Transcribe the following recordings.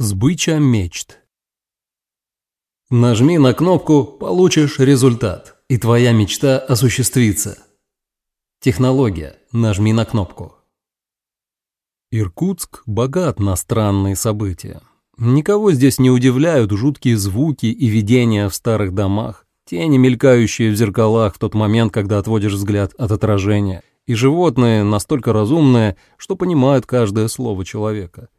Сбыча мечт. Нажми на кнопку «Получишь результат», и твоя мечта осуществится. Технология. Нажми на кнопку. Иркутск богат на странные события. Никого здесь не удивляют жуткие звуки и видения в старых домах, тени, мелькающие в зеркалах в тот момент, когда отводишь взгляд от отражения, и животные настолько разумные, что понимают каждое слово человека –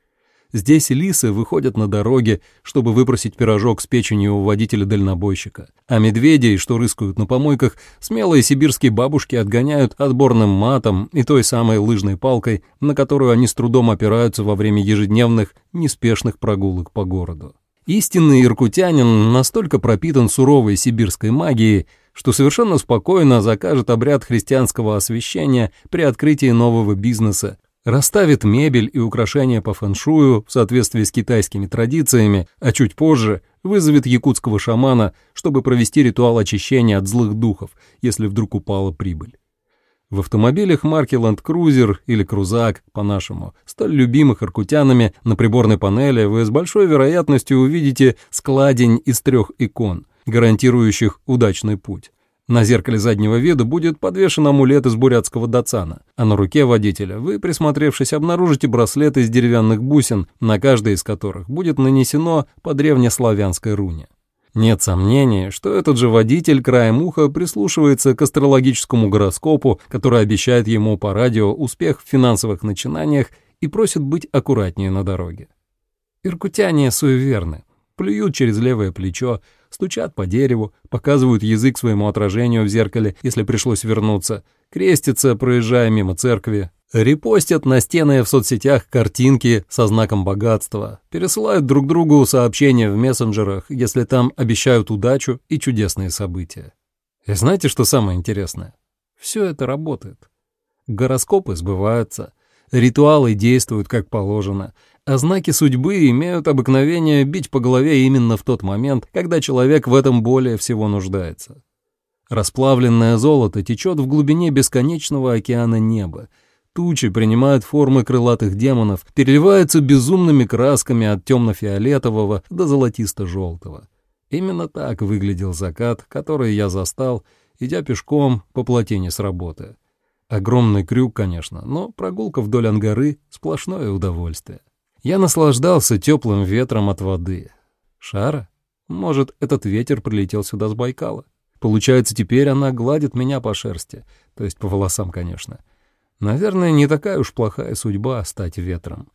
Здесь лисы выходят на дороге, чтобы выпросить пирожок с печенью у водителя-дальнобойщика. А медведей, что рыскают на помойках, смелые сибирские бабушки отгоняют отборным матом и той самой лыжной палкой, на которую они с трудом опираются во время ежедневных, неспешных прогулок по городу. Истинный иркутянин настолько пропитан суровой сибирской магией, что совершенно спокойно закажет обряд христианского освящения при открытии нового бизнеса, расставит мебель и украшения по фэншую в соответствии с китайскими традициями, а чуть позже вызовет якутского шамана, чтобы провести ритуал очищения от злых духов, если вдруг упала прибыль. В автомобилях марки Land Cruiser или Крузак, по-нашему, столь любимых иркутянами, на приборной панели вы с большой вероятностью увидите складень из трех икон, гарантирующих удачный путь. На зеркале заднего вида будет подвешен амулет из бурятского датсана, а на руке водителя вы, присмотревшись, обнаружите браслет из деревянных бусин, на каждой из которых будет нанесено по древнеславянской руне. Нет сомнений, что этот же водитель краем уха прислушивается к астрологическому гороскопу, который обещает ему по радио успех в финансовых начинаниях и просит быть аккуратнее на дороге. Иркутяне суеверны, плюют через левое плечо, стучат по дереву, показывают язык своему отражению в зеркале, если пришлось вернуться, крестятся, проезжая мимо церкви, репостят на стены в соцсетях картинки со знаком богатства, пересылают друг другу сообщения в мессенджерах, если там обещают удачу и чудесные события. И знаете, что самое интересное? Все это работает. Гороскопы сбываются, ритуалы действуют как положено, а знаки судьбы имеют обыкновение бить по голове именно в тот момент, когда человек в этом более всего нуждается. Расплавленное золото течет в глубине бесконечного океана неба. Тучи принимают формы крылатых демонов, переливаются безумными красками от темно-фиолетового до золотисто-желтого. Именно так выглядел закат, который я застал, идя пешком по плотине с работы. Огромный крюк, конечно, но прогулка вдоль ангары — сплошное удовольствие. Я наслаждался теплым ветром от воды. Шара? Может, этот ветер прилетел сюда с Байкала? Получается, теперь она гладит меня по шерсти, то есть по волосам, конечно. Наверное, не такая уж плохая судьба стать ветром.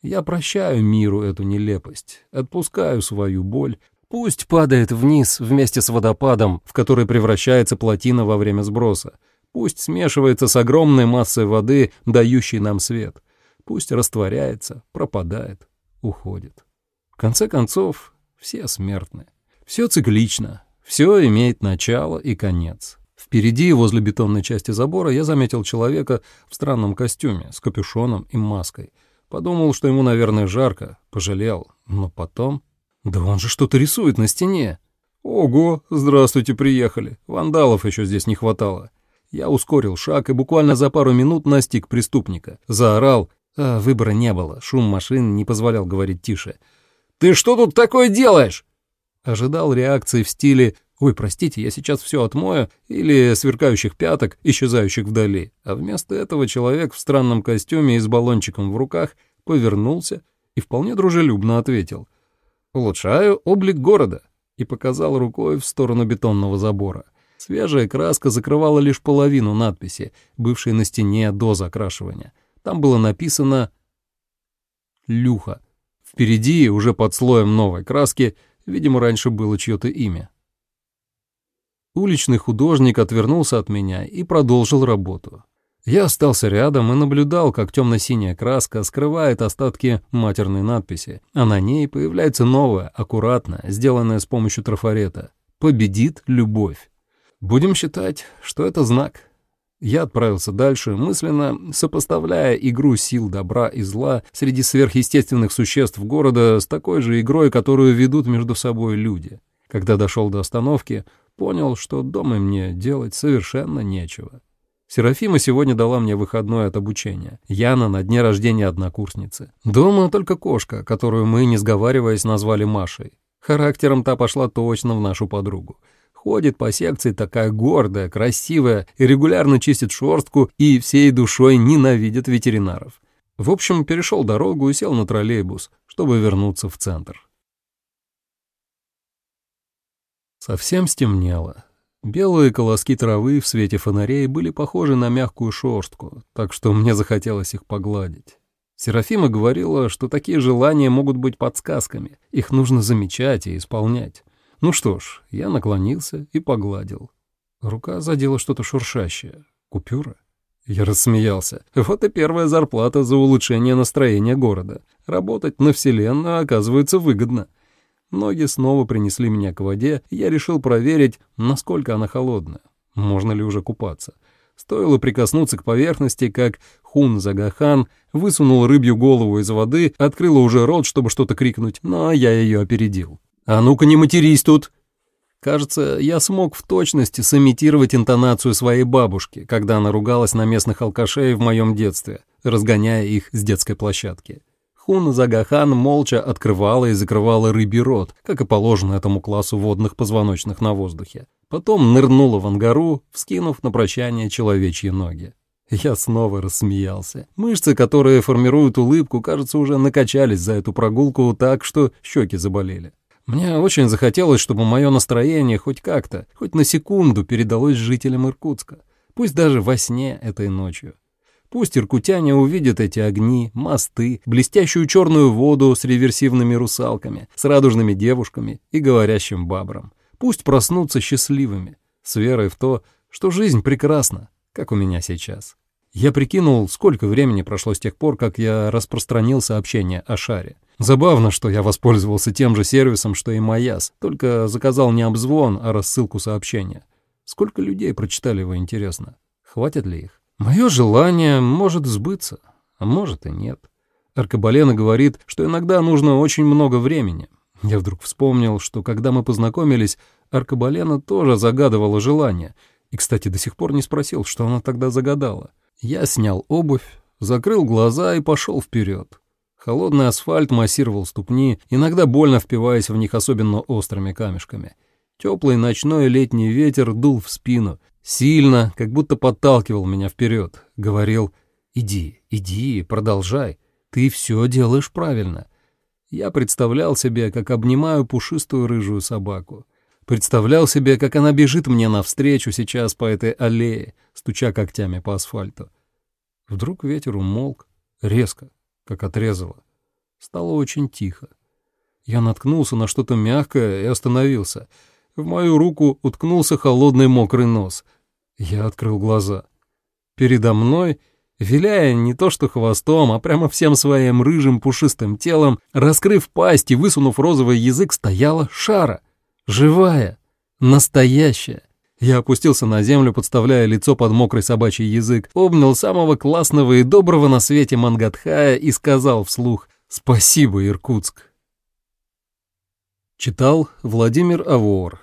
Я прощаю миру эту нелепость, отпускаю свою боль, пусть падает вниз вместе с водопадом, в который превращается плотина во время сброса, пусть смешивается с огромной массой воды, дающей нам свет — Пусть растворяется, пропадает, уходит. В конце концов, все смертны. Все циклично, все имеет начало и конец. Впереди, возле бетонной части забора, я заметил человека в странном костюме, с капюшоном и маской. Подумал, что ему, наверное, жарко, пожалел. Но потом... Да он же что-то рисует на стене. Ого, здравствуйте, приехали. Вандалов еще здесь не хватало. Я ускорил шаг и буквально за пару минут настиг преступника. Заорал а выбора не было, шум машин не позволял говорить тише. «Ты что тут такое делаешь?» Ожидал реакции в стиле «Ой, простите, я сейчас все отмою» или сверкающих пяток, исчезающих вдали. А вместо этого человек в странном костюме и с баллончиком в руках повернулся и вполне дружелюбно ответил «Улучшаю облик города» и показал рукой в сторону бетонного забора. Свежая краска закрывала лишь половину надписи, бывшей на стене до закрашивания. Там было написано «Люха». Впереди, уже под слоем новой краски, видимо, раньше было чье-то имя. Уличный художник отвернулся от меня и продолжил работу. Я остался рядом и наблюдал, как темно-синяя краска скрывает остатки матерной надписи, а на ней появляется новая, аккуратная, сделанная с помощью трафарета. «Победит любовь». Будем считать, что это знак. Я отправился дальше, мысленно сопоставляя игру сил добра и зла среди сверхъестественных существ города с такой же игрой, которую ведут между собой люди. Когда дошел до остановки, понял, что дома мне делать совершенно нечего. Серафима сегодня дала мне выходной от обучения. Яна на дне рождения однокурсницы. Дома только кошка, которую мы, не сговариваясь, назвали Машей. Характером та пошла точно в нашу подругу. Ходит по секции такая гордая, красивая, и регулярно чистит шорстку и всей душой ненавидит ветеринаров. В общем, перешел дорогу и сел на троллейбус, чтобы вернуться в центр. Совсем стемнело. Белые колоски травы в свете фонарей были похожи на мягкую шерстку, так что мне захотелось их погладить. Серафима говорила, что такие желания могут быть подсказками, их нужно замечать и исполнять. Ну что ж, я наклонился и погладил. Рука задела что-то шуршащее. Купюра? Я рассмеялся. Вот и первая зарплата за улучшение настроения города. Работать на Вселенную оказывается выгодно. Ноги снова принесли меня к воде, и я решил проверить, насколько она холодная. Можно ли уже купаться? Стоило прикоснуться к поверхности, как Хун Загахан высунул рыбью голову из воды, открыла уже рот, чтобы что-то крикнуть, но я ее опередил. «А ну-ка не матерись тут!» Кажется, я смог в точности сымитировать интонацию своей бабушки, когда она ругалась на местных алкашей в моем детстве, разгоняя их с детской площадки. Хун Загахан молча открывала и закрывала рыбий рот, как и положено этому классу водных позвоночных на воздухе. Потом нырнула в ангару, вскинув на прощание человечьи ноги. Я снова рассмеялся. Мышцы, которые формируют улыбку, кажется, уже накачались за эту прогулку так, что щеки заболели. Мне очень захотелось, чтобы мое настроение хоть как-то, хоть на секунду передалось жителям Иркутска. Пусть даже во сне этой ночью. Пусть иркутяне увидят эти огни, мосты, блестящую черную воду с реверсивными русалками, с радужными девушками и говорящим бабром. Пусть проснутся счастливыми, с верой в то, что жизнь прекрасна, как у меня сейчас. Я прикинул, сколько времени прошло с тех пор, как я распространил сообщение о шаре. Забавно, что я воспользовался тем же сервисом, что и Маяс, только заказал не обзвон, а рассылку сообщения. Сколько людей прочитали его, интересно? Хватит ли их? Мое желание может сбыться, а может и нет. Аркабалена говорит, что иногда нужно очень много времени. Я вдруг вспомнил, что когда мы познакомились, Аркабалена тоже загадывала желание. И, кстати, до сих пор не спросил, что она тогда загадала. Я снял обувь, закрыл глаза и пошел вперед. Холодный асфальт массировал ступни, иногда больно впиваясь в них особенно острыми камешками. Теплый ночной летний ветер дул в спину, Сильно, как будто подталкивал меня вперед, говорил «Иди, иди, продолжай, ты все делаешь правильно». Я представлял себе, как обнимаю пушистую рыжую собаку. Представлял себе, как она бежит мне навстречу сейчас по этой аллее, стуча когтями по асфальту. Вдруг ветер умолк, резко, как отрезало. Стало очень тихо. Я наткнулся на что-то мягкое и остановился — в мою руку уткнулся холодный мокрый нос. Я открыл глаза. Передо мной, виляя не то что хвостом, а прямо всем своим рыжим пушистым телом, раскрыв пасть и высунув розовый язык, стояла шара. Живая, настоящая. Я опустился на землю, подставляя лицо под мокрый собачий язык, обнял самого классного и доброго на свете Мангатхая и сказал вслух «Спасибо, Иркутск». Читал Владимир Авор.